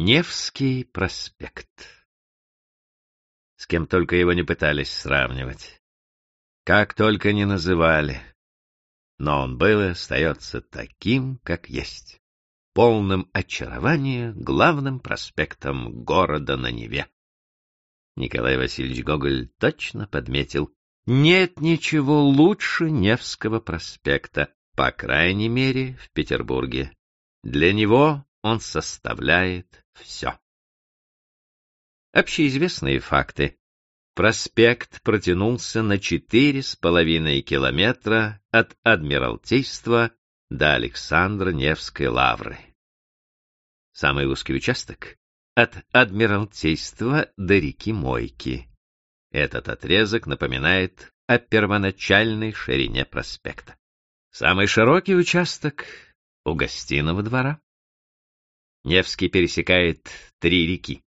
Невский проспект. С кем только его не пытались сравнивать. Как только не называли. Но он был и остается таким, как есть. Полным очарования главным проспектом города на Неве. Николай Васильевич Гоголь точно подметил, нет ничего лучше Невского проспекта, по крайней мере, в Петербурге. Для него он составляет все. Общеизвестные факты. Проспект протянулся на четыре с половиной километра от Адмиралтейства до Александра Невской лавры. Самый узкий участок — от Адмиралтейства до реки Мойки. Этот отрезок напоминает о первоначальной ширине проспекта. Самый широкий участок — у гостиного двора. Невский пересекает три реки.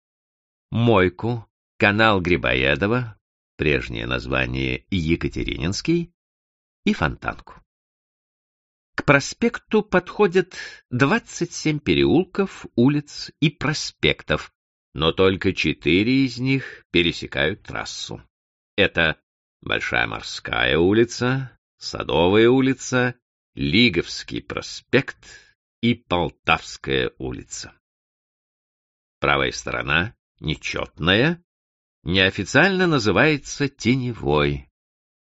Мойку, канал Грибоедова, прежнее название Екатерининский, и Фонтанку. К проспекту подходят 27 переулков, улиц и проспектов, но только четыре из них пересекают трассу. Это Большая морская улица, Садовая улица, Лиговский проспект и Полтавская улица. Правая сторона, нечетная, неофициально называется теневой,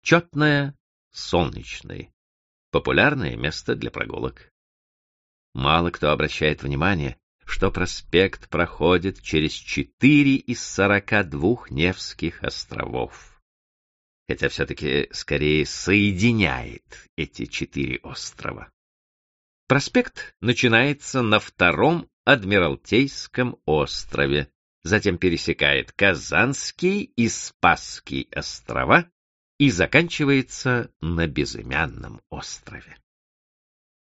четная — солнечной. Популярное место для прогулок. Мало кто обращает внимание, что проспект проходит через четыре из сорока двух Невских островов. Хотя все-таки скорее соединяет эти четыре острова. Проспект начинается на втором Адмиралтейском острове, затем пересекает Казанский и Спасский острова и заканчивается на безымянном острове.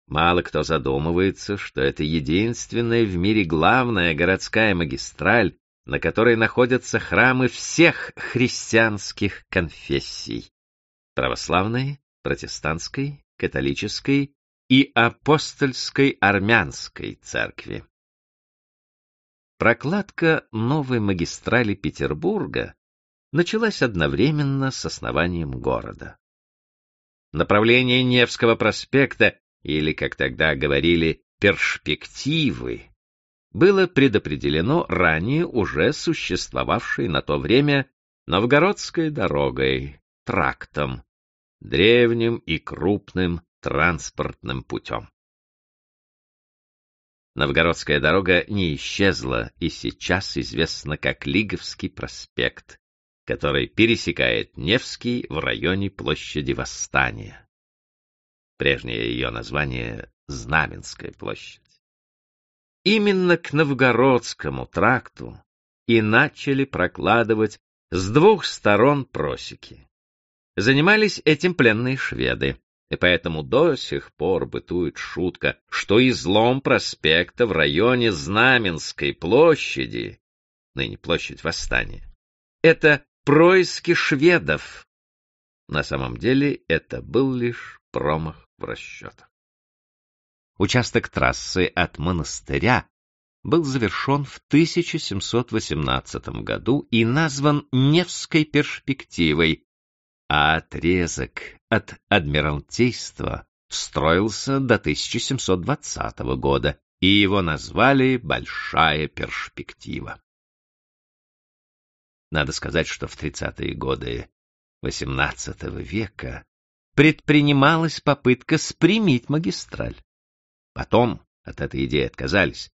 Мало кто задумывается, что это единственная в мире главная городская магистраль, на которой находятся храмы всех христианских конфессий — православной, протестантской, католической и апостольской армянской церкви. Прокладка новой магистрали Петербурга началась одновременно с основанием города. Направление Невского проспекта или, как тогда говорили, перспективы, было предопределено ранее уже существовавшей на то время Новгородской дорогой, трактом, древним и крупным транспортным путем. Новгородская дорога не исчезла и сейчас известна как Лиговский проспект, который пересекает Невский в районе площади Восстания. Прежнее ее название — Знаменская площадь. Именно к Новгородскому тракту и начали прокладывать с двух сторон просеки. Занимались этим пленные шведы, и поэтому до сих пор бытует шутка, что излом проспекта в районе Знаменской площади, ныне площадь Восстания, это происки шведов. На самом деле это был лишь промах в расчетах. Участок трассы от монастыря был завершен в 1718 году и назван Невской перспективой, а отрезок от Адмиралтейства строился до 1720 года, и его назвали «Большая перспектива». Надо сказать, что в 30-е годы XVIII века предпринималась попытка спрямить магистраль. Потом от этой идеи отказались.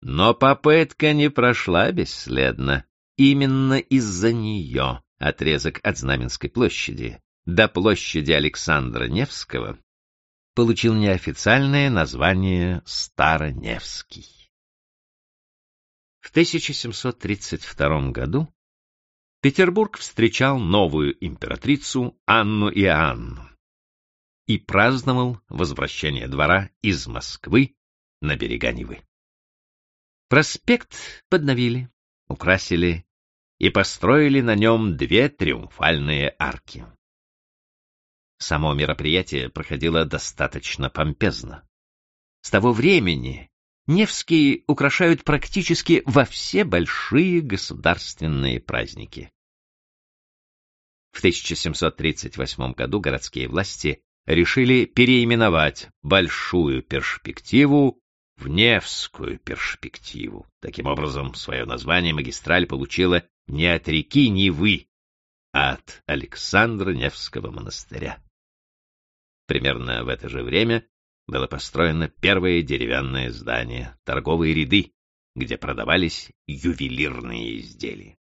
Но попытка не прошла бесследно. Именно из-за нее отрезок от Знаменской площади до площади Александра Невского получил неофициальное название Староневский. В 1732 году Петербург встречал новую императрицу Анну Иоанну и праздновал возвращение двора из Москвы на берега Невы. Проспект подновили, украсили и построили на нем две триумфальные арки. Само мероприятие проходило достаточно помпезно. С того времени Невский украшают практически во все большие государственные праздники. В 1738 году городские власти решили переименовать большую перспективу в Невскую перспективу. Таким образом, свое название магистраль получила не от реки Невы, а от Александра Невского монастыря. Примерно в это же время было построено первое деревянное здание, торговые ряды, где продавались ювелирные изделия.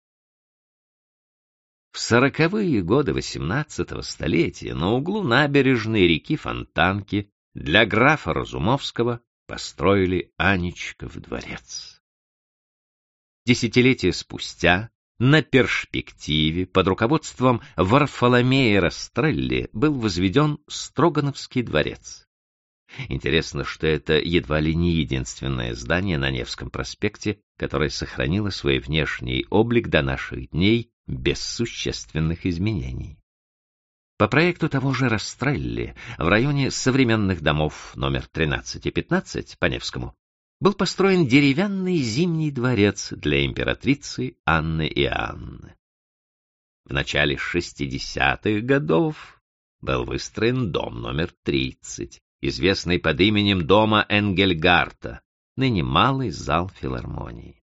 В сороковые годы XVIII столетия на углу набережной реки Фонтанки для графа Разумовского построили Анечков дворец. Десятилетия спустя на перспективе под руководством Варфоломея Растрелли был возведен Строгановский дворец. Интересно, что это едва ли не единственное здание на Невском проспекте, которое сохранило свой внешний облик до наших дней без существенных изменений. По проекту того же Растрелли в районе современных домов номер 13 и 15 по Невскому был построен деревянный зимний дворец для императрицы Анны и Анны. В начале 60-х годов был выстроен дом номер 30, известный под именем дома Энгельгарта, ныне малый зал филармонии.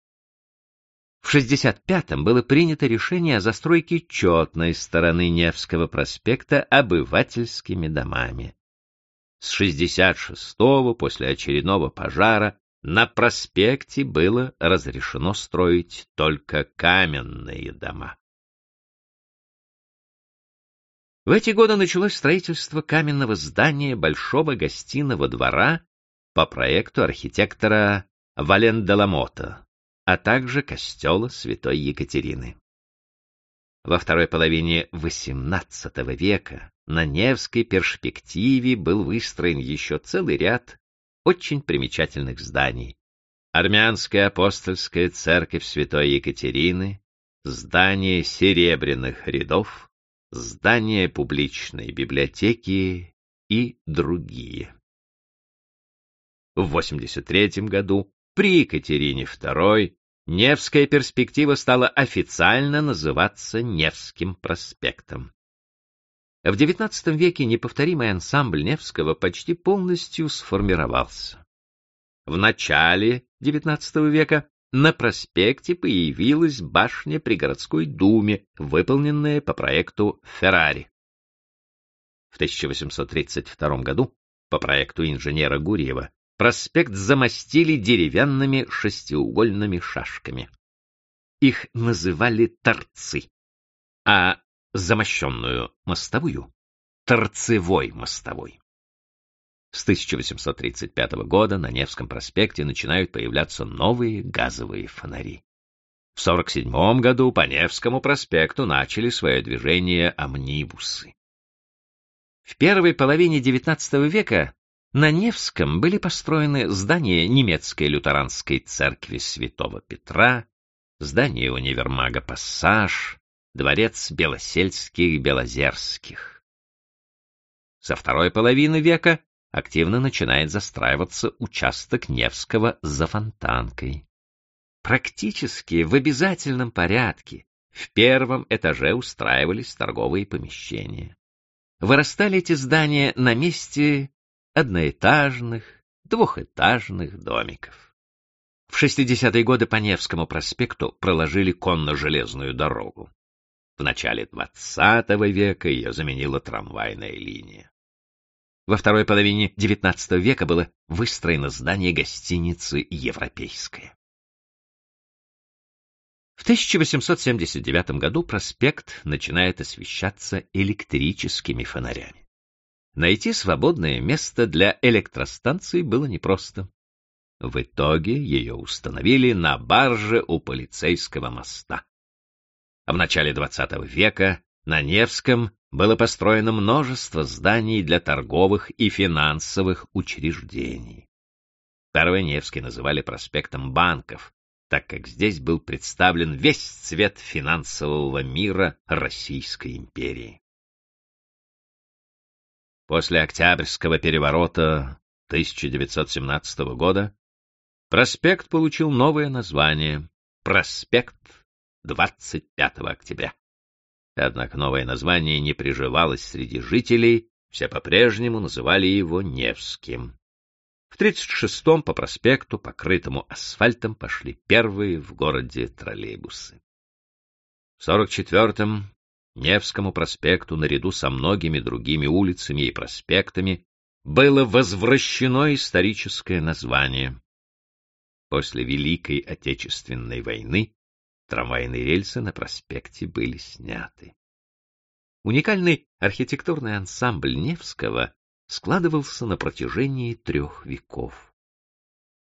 В 65-м было принято решение о застройке четной стороны Невского проспекта обывательскими домами. С 66-го, после очередного пожара, на проспекте было разрешено строить только каменные дома. В эти годы началось строительство каменного здания Большого гостиного двора по проекту архитектора Вален а также костела Святой Екатерины. Во второй половине XVIII века на Невской перспективе был выстроен еще целый ряд очень примечательных зданий. Армянская апостольская церковь Святой Екатерины, здание серебряных рядов, здание публичной библиотеки и другие. В 83 году при Екатерине II Невская перспектива стала официально называться Невским проспектом. В XIX веке неповторимый ансамбль Невского почти полностью сформировался. В начале XIX века на проспекте появилась башня при городской думе, выполненная по проекту Феррари. В 1832 году, по проекту инженера Гурьева, проспект замостили деревянными шестиугольными шашками. Их называли торцы, а замощенную мостовую торцевой мостовой. С 1835 года на Невском проспекте начинают появляться новые газовые фонари. В 1947 году по Невскому проспекту начали свое движение амнибусы. В первой половине XIX века на Невском были построены здания немецкой лютеранской церкви Святого Петра, здание универмага «Пассаж», дворец Белосельских-Белозерских. Со второй половины века активно начинает застраиваться участок Невского за Фонтанкой. Практически в обязательном порядке в первом этаже устраивались торговые помещения. Вырастали эти здания на месте одноэтажных, двухэтажных домиков. В 60-е годы по Невскому проспекту проложили конно-железную дорогу. В начале XX века ее заменила трамвайная линия. Во второй половине XIX века было выстроено здание гостиницы «Европейская». В 1879 году проспект начинает освещаться электрическими фонарями. Найти свободное место для электростанции было непросто. В итоге ее установили на барже у полицейского моста. В начале XX века на Невском было построено множество зданий для торговых и финансовых учреждений. Первый Невский называли проспектом банков, так как здесь был представлен весь цвет финансового мира Российской империи. После Октябрьского переворота 1917 года Проспект получил новое название — проспект 25 октября. Однако новое название не приживалось среди жителей, все по-прежнему называли его Невским. В 36-м по проспекту, покрытому асфальтом, пошли первые в городе троллейбусы. В 44-м Невскому проспекту наряду со многими другими улицами и проспектами было возвращено историческое название. После Великой Отечественной войны трамвайные рельсы на проспекте были сняты. Уникальный архитектурный ансамбль Невского складывался на протяжении трех веков.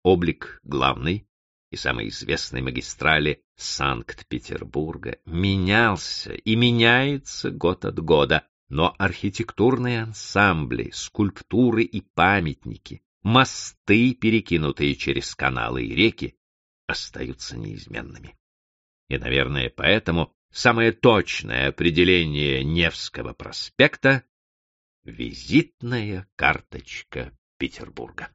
Облик главной и самой известной магистрали Санкт-Петербурга менялся и меняется год от года, но архитектурные ансамбли, скульптуры и памятники, мосты, перекинутые через каналы и реки, остаются неизменными. И, наверное, поэтому самое точное определение Невского проспекта — визитная карточка Петербурга.